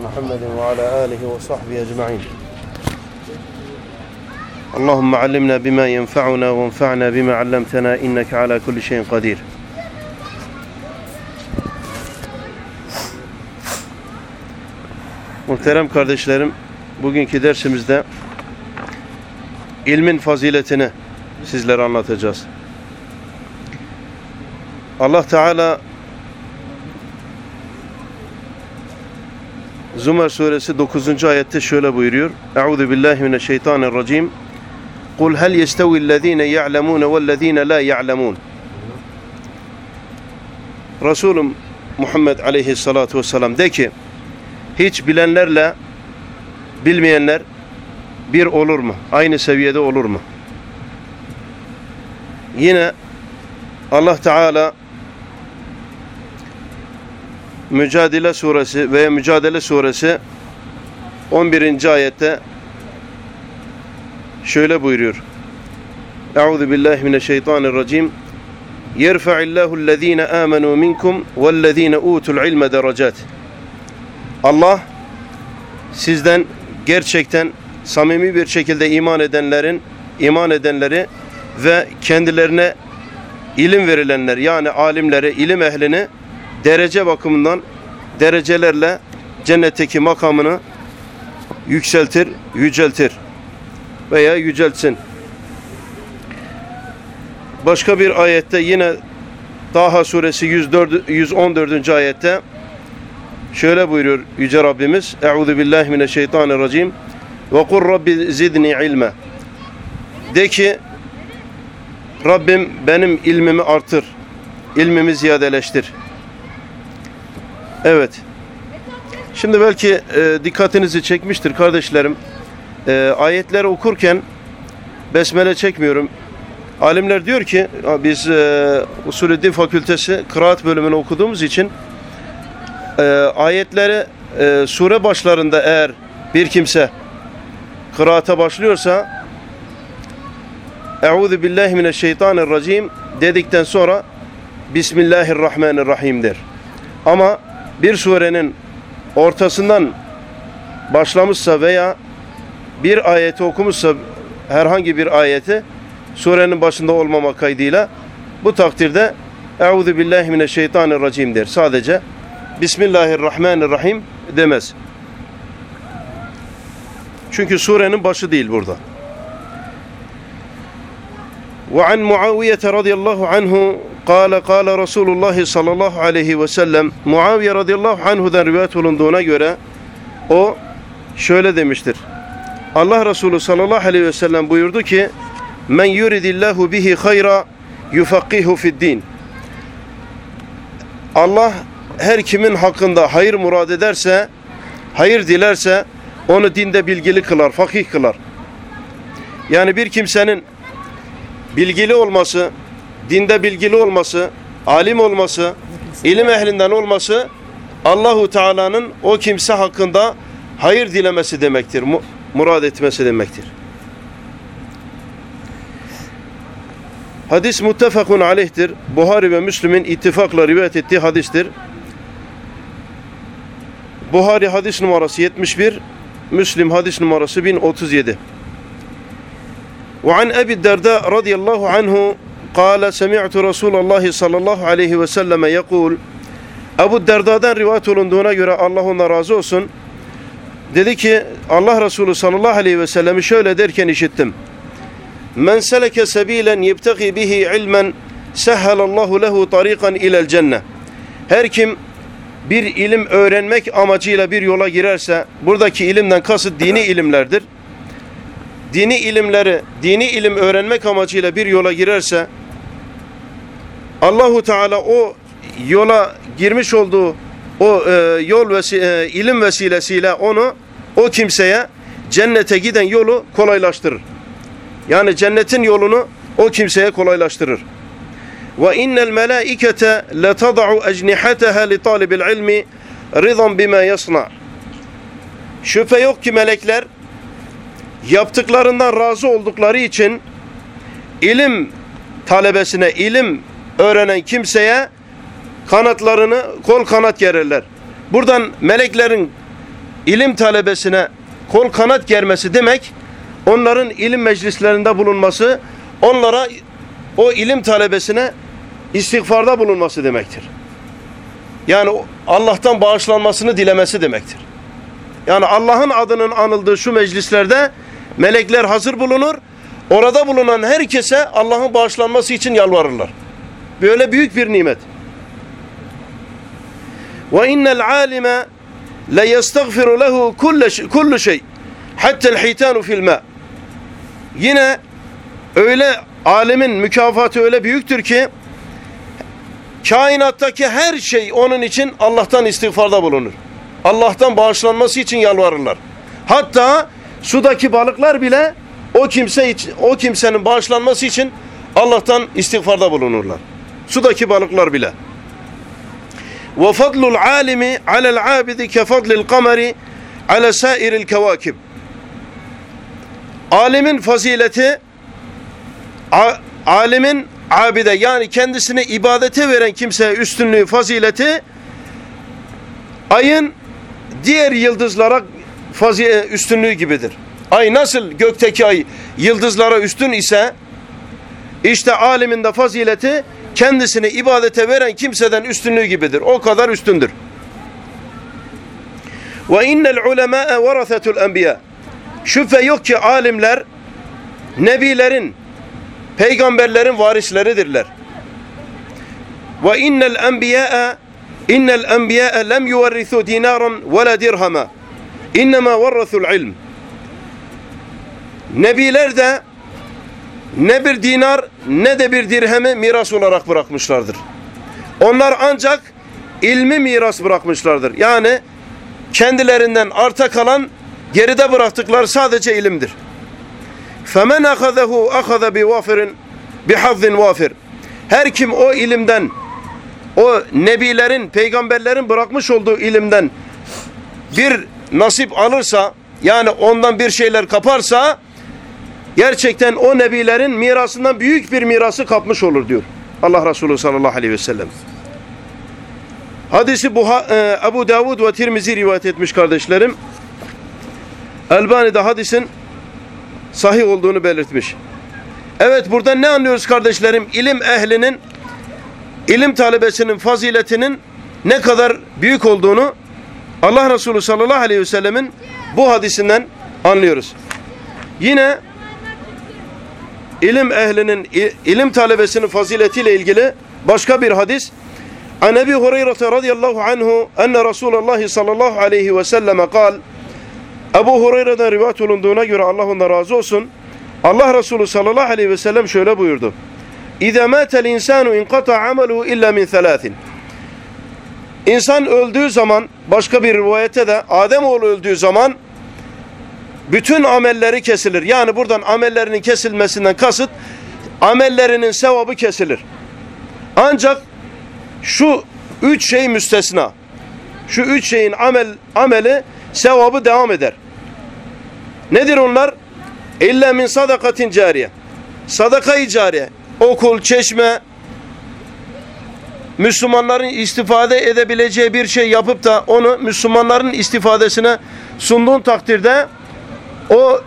محمد وعلى آله وصحبه أجمعين اللهم علمنا بما ينفعنا وانفعنا بما علمتنا إنك على كل شيء قدير Muhterem kardeşlerim, bugünkü dersimizde ilmin faziletini sizlere anlatacağız. Allah Teala Zümer suresi 9. ayette şöyle buyuruyor. Euzu billahi mineşşeytanirracim. Kul hel yestevi'llezine ya'lemun ve'llezine la ya'lemun. Resulüm Muhammed aleyhissalatu vesselam de ki hiç bilenlerle bilmeyenler bir olur mu? Aynı seviyede olur mu? Yine Allah Teala Mücadele suresi veya Mücadele suresi 11. ayette şöyle buyuruyor. Euzu billahi mineşşeytanirracim. Yerfa'illahu ellezine amenu minkum vellezine utul ilme derecat. Allah sizden gerçekten samimi bir şekilde iman edenlerin iman edenleri ve kendilerine ilim verilenler yani alimleri, ilim ehlini derece bakımından derecelerle cennetteki makamını yükseltir, yüceltir veya yüceltsin. Başka bir ayette yine Daha suresi 104, 114. ayette şöyle buyuruyor Yüce Rabbimiz Euzu billahi mineşşeytanirracim ve kur rabbi zidni ilme de ki Rabbim benim ilmimi artır ilmimi ziyadeleştir Evet. Şimdi belki e, dikkatinizi çekmiştir kardeşlerim. E, ayetleri okurken besmele çekmiyorum. Alimler diyor ki biz e, Usulü Din Fakültesi kıraat bölümünü okuduğumuz için e, ayetleri e, sure başlarında eğer bir kimse kıraata başlıyorsa Euzu billahi mineşşeytanirracim dedikten sonra Bismillahirrahmanirrahim der. Ama bir surenin ortasından başlamışsa veya bir ayeti okumuşsa herhangi bir ayeti surenin başında olmama kaydıyla bu takdirde Euzu billahi mineşşeytanirracim der. Sadece Bismillahirrahmanirrahim demez. Çünkü surenin başı değil burada. Ve an Muaviye radıyallahu anhu قال قال رسول الله sallallahu aleyhi ve sellem Muaviye radıyallahu anhu'dan rivayet olunduğuna göre o şöyle demiştir. Allah Resulü sallallahu aleyhi ve sellem buyurdu ki Men yuridillahu bihi hayra yufakkihu fid din. Allah her kimin hakkında hayır murad ederse, hayır dilerse onu dinde bilgili kılar, fakih kılar. Yani bir kimsenin bilgili olması, dinde bilgili olması, alim olması, ilim ehlinden olması Allahu Teala'nın o kimse hakkında hayır dilemesi demektir. Murad etmesi demektir. Hadis muttefakun aleyhtir. Buhari ve Müslim'in ittifakla rivayet ettiği hadistir. Buhari hadis numarası 71, Müslim hadis numarası 1037. وعن أبي الدرداء رضي الله عنه قال سمعت رسول الله صلى الله عليه وسلم يقول Ebu Derda'dan rivayet olunduğuna göre Allah ona razı olsun. Dedi ki Allah Resulü sallallahu aleyhi ve sellemi şöyle derken işittim. Men seleke sebilen yebtegi bihi ilmen sehhalallahu lehu tariqan ilel cenne. Her kim bir ilim öğrenmek amacıyla bir yola girerse buradaki ilimden kasıt dini ilimlerdir. Dini ilimleri, dini ilim öğrenmek amacıyla bir yola girerse Allahu Teala o yola girmiş olduğu o e, yol vesi e, ilim vesilesiyle onu o kimseye cennete giden yolu kolaylaştırır. Yani cennetin yolunu o kimseye kolaylaştırır. Ve innel melaikete letad'u ecnihataha li talibil ilmi ridan bima yasna. Şüphe yok ki melekler yaptıklarından razı oldukları için ilim talebesine, ilim öğrenen kimseye kanatlarını kol kanat gererler. Buradan meleklerin ilim talebesine kol kanat germesi demek onların ilim meclislerinde bulunması, onlara o ilim talebesine istiğfarda bulunması demektir. Yani Allah'tan bağışlanmasını dilemesi demektir. Yani Allah'ın adının anıldığı şu meclislerde melekler hazır bulunur. Orada bulunan herkese Allah'ın bağışlanması için yalvarırlar. Böyle büyük bir nimet. Ve innel alime la yestagfiru lehu kullu şey hatta el-hitanu fil ma. Yine öyle alimin mükafatı öyle büyüktür ki kainattaki her şey onun için Allah'tan istiğfarda bulunur. Allah'tan bağışlanması için yalvarırlar. Hatta sudaki balıklar bile o kimse o kimsenin bağışlanması için Allah'tan istiğfarda bulunurlar. Sudaki balıklar bile. Ve fadlul alimi alel abidi ke fadlil kameri ala sairil kevakib. Alimin fazileti alimin abide yani kendisini ibadete veren kimseye üstünlüğü, fazileti ayın diğer yıldızlara fazi üstünlüğü gibidir. Ay nasıl gökteki ay yıldızlara üstün ise işte alimin de fazileti kendisini ibadete veren kimseden üstünlüğü gibidir. O kadar üstündür. Ve innel ulemâe varasetul enbiya. Şüphe yok ki alimler nebilerin, peygamberlerin varisleridirler. Ve innel enbiya'a innel enbiya'a lem yuvarrisu dinaran ve la dirhama. İnnemâ varrasul ilm. Nebiler de ne bir dinar ne de bir dirhemi miras olarak bırakmışlardır. Onlar ancak ilmi miras bırakmışlardır. Yani kendilerinden arta kalan geride bıraktıkları sadece ilimdir. فَمَنْ أَخَذَهُ أَخَذَ بِوَافِرٍ بِحَظٍ وَافِرٍ Her kim o ilimden, o nebilerin, peygamberlerin bırakmış olduğu ilimden bir nasip alırsa, yani ondan bir şeyler kaparsa, gerçekten o nebilerin mirasından büyük bir mirası kapmış olur diyor. Allah Resulü sallallahu aleyhi ve sellem. Hadisi Buha, e, Ebu Davud ve Tirmizi rivayet etmiş kardeşlerim. Elbani hadisin sahih olduğunu belirtmiş. Evet burada ne anlıyoruz kardeşlerim? İlim ehlinin, ilim talebesinin faziletinin ne kadar büyük olduğunu Allah Resulü sallallahu aleyhi ve sellemin bu hadisinden anlıyoruz. Yine ilim ehlinin, ilim talebesinin faziletiyle ilgili başka bir hadis. An Ebi Hureyre radıyallahu anhu enne Resulullah sallallahu aleyhi ve selleme kal Ebu Hureyre'den rivayet olunduğuna göre Allah ondan razı olsun. Allah Resulü sallallahu aleyhi ve sellem şöyle buyurdu. İzâ mâtel insânu inqata ameluhu illa min thelâthin. İnsan öldüğü zaman başka bir rivayete de Ademoğlu öldüğü zaman bütün amelleri kesilir. Yani buradan amellerinin kesilmesinden kasıt amellerinin sevabı kesilir. Ancak şu üç şey müstesna. Şu üç şeyin amel ameli sevabı devam eder. Nedir onlar? İlla min sadakatin cariye. Sadaka-i cariye. Okul, çeşme, Müslümanların istifade edebileceği bir şey yapıp da onu Müslümanların istifadesine sunduğun takdirde o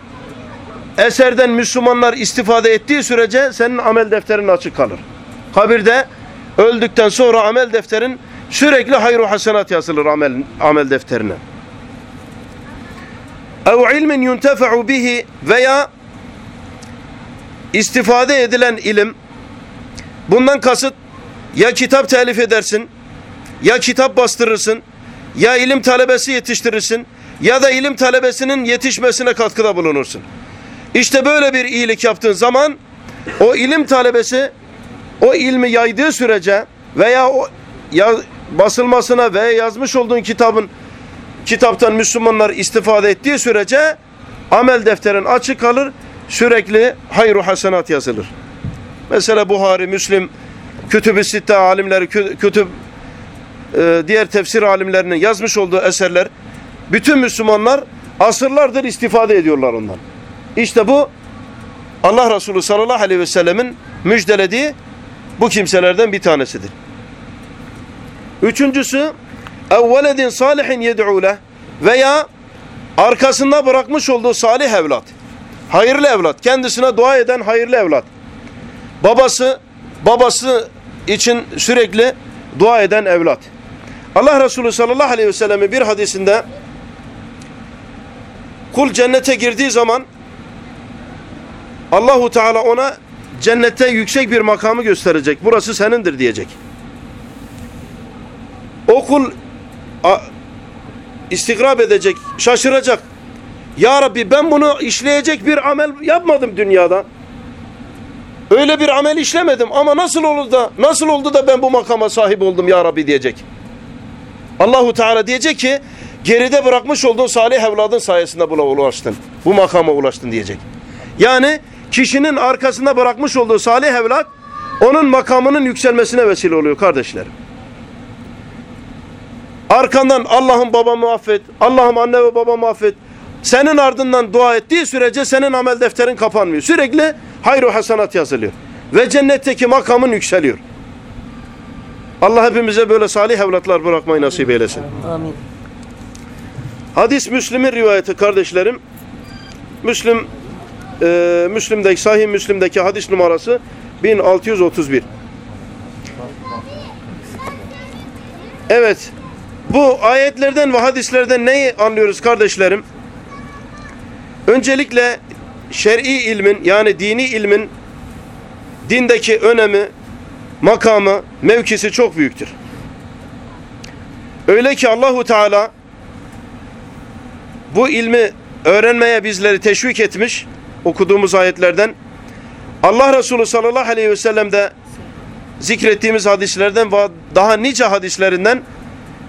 eserden Müslümanlar istifade ettiği sürece senin amel defterin açık kalır. Kabirde öldükten sonra amel defterin sürekli hayru hasenat yazılır amel, amel defterine. Ev ilmin yuntefa'u bihi veya istifade edilen ilim bundan kasıt ya kitap telif edersin ya kitap bastırırsın ya ilim talebesi yetiştirirsin ya da ilim talebesinin yetişmesine katkıda bulunursun. İşte böyle bir iyilik yaptığın zaman o ilim talebesi o ilmi yaydığı sürece veya o ya, basılmasına veya yazmış olduğun kitabın kitaptan Müslümanlar istifade ettiği sürece amel defterin açık kalır. Sürekli hayru hasenat yazılır. Mesela Buhari, Müslim, Kütüb-i Sitte alimleri, kütüb e, diğer tefsir alimlerinin yazmış olduğu eserler bütün Müslümanlar asırlardır istifade ediyorlar ondan. İşte bu Allah Resulü sallallahu aleyhi ve sellemin müjdelediği bu kimselerden bir tanesidir. Üçüncüsü evveledin salihin yed'ule veya arkasında bırakmış olduğu salih evlat, hayırlı evlat, kendisine dua eden hayırlı evlat, babası, babası için sürekli dua eden evlat. Allah Resulü sallallahu aleyhi ve sellem'in bir hadisinde kul cennete girdiği zaman Allahu Teala ona cennette yüksek bir makamı gösterecek. Burası senindir diyecek. O kul istigrab edecek, şaşıracak. Ya Rabbi ben bunu işleyecek bir amel yapmadım dünyada. Öyle bir amel işlemedim ama nasıl oldu da nasıl oldu da ben bu makama sahip oldum ya Rabbi diyecek. Allahu Teala diyecek ki geride bırakmış olduğun salih evladın sayesinde buna ulaştın. Bu makama ulaştın diyecek. Yani kişinin arkasında bırakmış olduğu salih evlat onun makamının yükselmesine vesile oluyor kardeşlerim. Arkandan Allah'ım babamı affet, Allah'ım anne ve babamı affet. Senin ardından dua ettiği sürece senin amel defterin kapanmıyor. Sürekli hayru hasanat yazılıyor. Ve cennetteki makamın yükseliyor. Allah hepimize böyle salih evlatlar bırakmayı nasip eylesin. Amin. Hadis Müslim'in rivayeti kardeşlerim. Müslim e, Müslim'deki Sahih Müslim'deki hadis numarası 1631. Evet. Bu ayetlerden ve hadislerden neyi anlıyoruz kardeşlerim? Öncelikle şer'i ilmin yani dini ilmin dindeki önemi, makamı, mevkisi çok büyüktür. Öyle ki Allahu Teala bu ilmi öğrenmeye bizleri teşvik etmiş okuduğumuz ayetlerden. Allah Resulü sallallahu aleyhi ve sellem de zikrettiğimiz hadislerden ve daha nice hadislerinden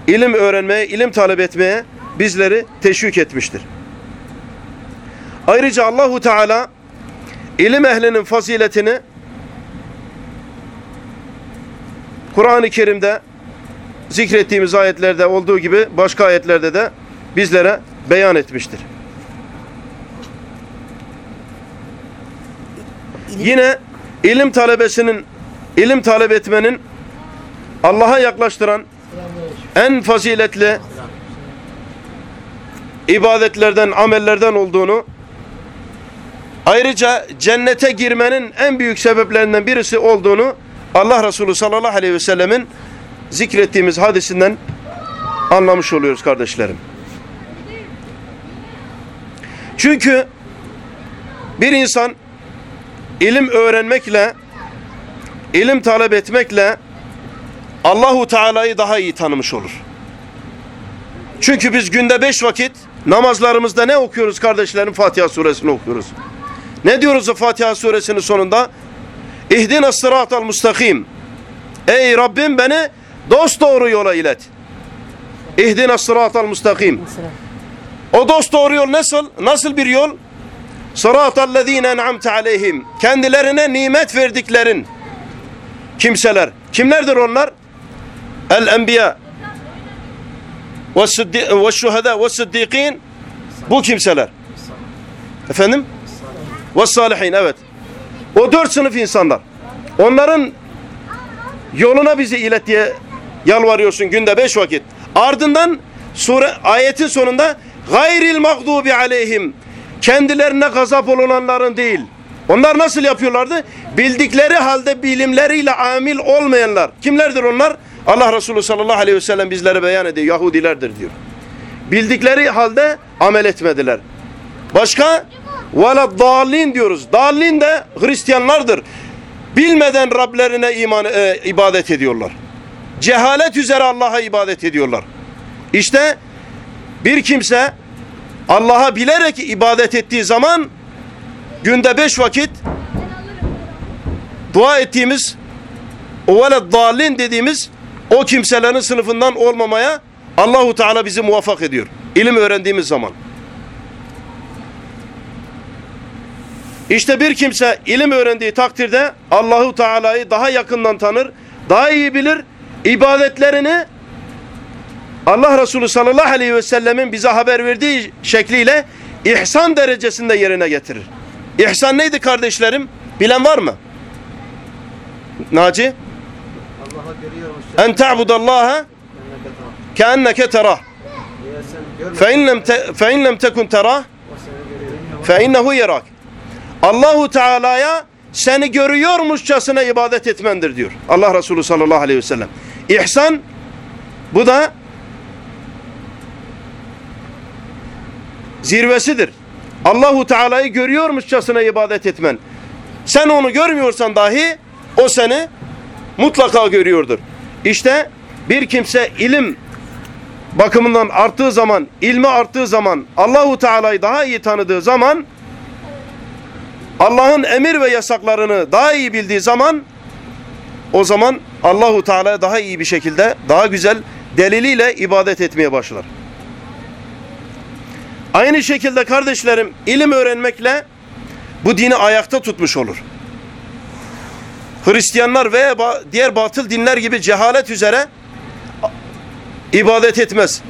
ilim öğrenmeye, ilim talep etmeye bizleri teşvik etmiştir. Ayrıca Allahu Teala ilim ehlinin faziletini Kur'an-ı Kerim'de zikrettiğimiz ayetlerde olduğu gibi başka ayetlerde de bizlere beyan etmiştir. Yine ilim talebesinin ilim talep etmenin Allah'a yaklaştıran en faziletli ibadetlerden, amellerden olduğunu ayrıca cennete girmenin en büyük sebeplerinden birisi olduğunu Allah Resulü sallallahu aleyhi ve sellemin zikrettiğimiz hadisinden anlamış oluyoruz kardeşlerim. Çünkü bir insan ilim öğrenmekle, ilim talep etmekle Allahu Teala'yı daha iyi tanımış olur. Çünkü biz günde beş vakit namazlarımızda ne okuyoruz kardeşlerim? Fatiha suresini okuyoruz. Ne diyoruz Fatiha suresinin sonunda? İhdina sıratal mustakim. Ey Rabbim beni dost doğru yola ilet. İhdina sıratal mustakim. O dost doğru yol nasıl? Nasıl bir yol? Sıratallezine en'amte aleyhim. Kendilerine nimet verdiklerin kimseler. Kimlerdir onlar? El enbiya ve şuhada ve sıddikin bu kimseler. Efendim? Ve salihin evet. O dört sınıf insanlar. Onların yoluna bizi ilet diye yalvarıyorsun günde beş vakit. Ardından sure ayetin sonunda gayril mağdubi aleyhim kendilerine gazap olunanların değil. Onlar nasıl yapıyorlardı? Bildikleri halde bilimleriyle amil olmayanlar. Kimlerdir onlar? Allah Resulü sallallahu aleyhi ve sellem bizlere beyan ediyor. Yahudilerdir diyor. Bildikleri halde amel etmediler. Başka? Vela dalin diyoruz. Dalin de Hristiyanlardır. Bilmeden Rablerine iman, e, ibadet ediyorlar. Cehalet üzere Allah'a ibadet ediyorlar. İşte bir kimse Allah'a bilerek ibadet ettiği zaman günde beş vakit dua ettiğimiz o veled dediğimiz o kimselerin sınıfından olmamaya Allahu Teala bizi muvaffak ediyor. İlim öğrendiğimiz zaman. İşte bir kimse ilim öğrendiği takdirde Allahu Teala'yı daha yakından tanır, daha iyi bilir, ibadetlerini Allah Resulü sallallahu aleyhi ve sellemin bize haber verdiği şekliyle ihsan derecesinde yerine getirir. İhsan neydi kardeşlerim? Bilen var mı? Naci? En ta'budallaha keenneke terah. Fe in lem tekun terah fe innehu yerak. Allahu Teala'ya seni görüyormuşçasına ibadet etmendir diyor. Allah Resulü sallallahu aleyhi ve sellem. İhsan bu da zirvesidir. Allahu Teala'yı görüyormuşçasına ibadet etmen. Sen onu görmüyorsan dahi o seni mutlaka görüyordur. İşte bir kimse ilim bakımından arttığı zaman, ilmi arttığı zaman, Allahu Teala'yı daha iyi tanıdığı zaman Allah'ın emir ve yasaklarını daha iyi bildiği zaman o zaman Allahu Teala'ya daha iyi bir şekilde, daha güzel deliliyle ibadet etmeye başlar. Aynı şekilde kardeşlerim ilim öğrenmekle bu dini ayakta tutmuş olur. Hristiyanlar veya diğer batıl dinler gibi cehalet üzere ibadet etmez.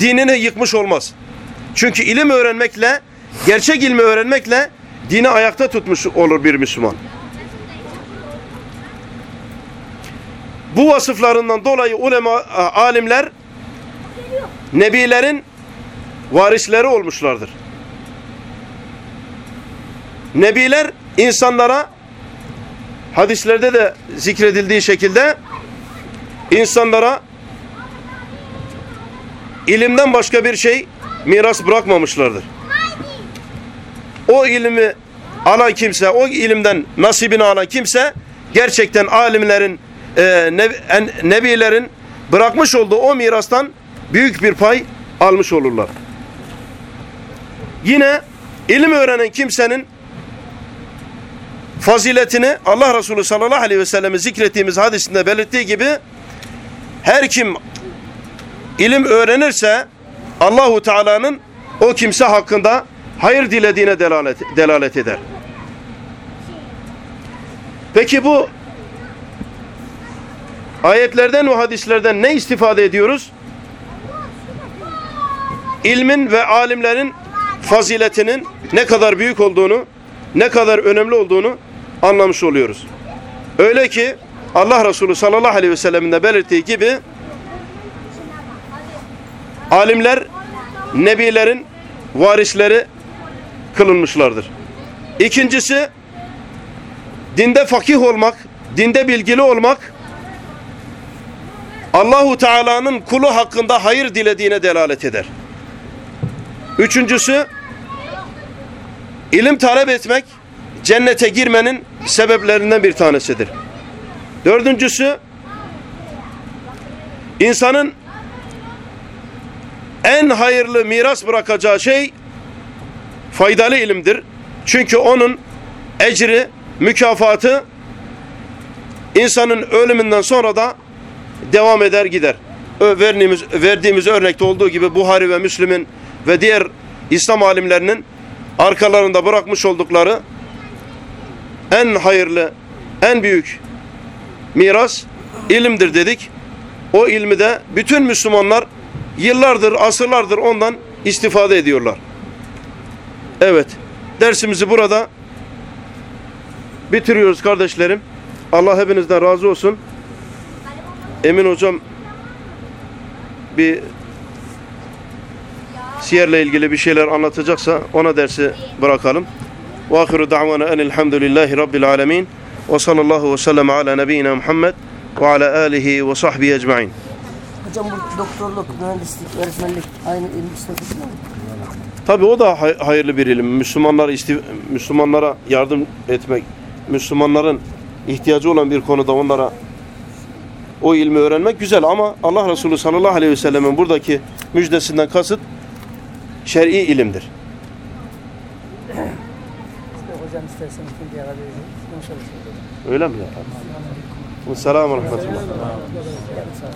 Dinini yıkmış olmaz. Çünkü ilim öğrenmekle, gerçek ilmi öğrenmekle dini ayakta tutmuş olur bir Müslüman. Bu vasıflarından dolayı ulema, alimler nebilerin varisleri olmuşlardır. Nebiler insanlara hadislerde de zikredildiği şekilde insanlara ilimden başka bir şey miras bırakmamışlardır. O ilmi alan kimse, o ilimden nasibini alan kimse gerçekten alimlerin, e, neb en, nebilerin bırakmış olduğu o mirastan büyük bir pay almış olurlar. Yine ilim öğrenen kimsenin faziletini Allah Resulü sallallahu aleyhi ve sellem'i zikrettiğimiz hadisinde belirttiği gibi her kim ilim öğrenirse Allahu Teala'nın o kimse hakkında hayır dilediğine delalet, delalet eder. Peki bu ayetlerden ve hadislerden ne istifade ediyoruz? İlmin ve alimlerin faziletinin ne kadar büyük olduğunu, ne kadar önemli olduğunu anlamış oluyoruz. Öyle ki Allah Resulü sallallahu aleyhi ve sellemin de belirttiği gibi alimler nebilerin varisleri kılınmışlardır. İkincisi dinde fakih olmak, dinde bilgili olmak Allahu Teala'nın kulu hakkında hayır dilediğine delalet eder. Üçüncüsü ilim talep etmek cennete girmenin sebeplerinden bir tanesidir. Dördüncüsü insanın en hayırlı miras bırakacağı şey faydalı ilimdir. Çünkü onun ecri, mükafatı insanın ölümünden sonra da devam eder gider. Verdiğimiz, verdiğimiz örnekte olduğu gibi Buhari ve Müslim'in ve diğer İslam alimlerinin arkalarında bırakmış oldukları en hayırlı, en büyük miras ilimdir dedik. O ilmi de bütün Müslümanlar yıllardır, asırlardır ondan istifade ediyorlar. Evet, dersimizi burada bitiriyoruz kardeşlerim. Allah hepinizden razı olsun. Emin hocam bir siyerle ilgili bir şeyler anlatacaksa ona dersi bırakalım. Ve ahiru da'vana enelhamdülillahi rabbil alemin. Ve sallallahu ve sellem ala nebiyyina Muhammed ve ala alihi ve sahbihi ecma'in. Hocam bu doktorluk, mühendislik, öğretmenlik aynı ilim statüsü mü? Tabi o da hay- hayırlı bir ilim. Müslümanlara Müslümanlara yardım etmek, Müslümanların ihtiyacı olan bir konuda onlara o ilmi öğrenmek güzel ama Allah Resulü sallallahu aleyhi ve sellemin buradaki müjdesinden kasıt şer'i ilimdir. Hocam istersen. Öyle mi ya? Selamun Rahmetullah.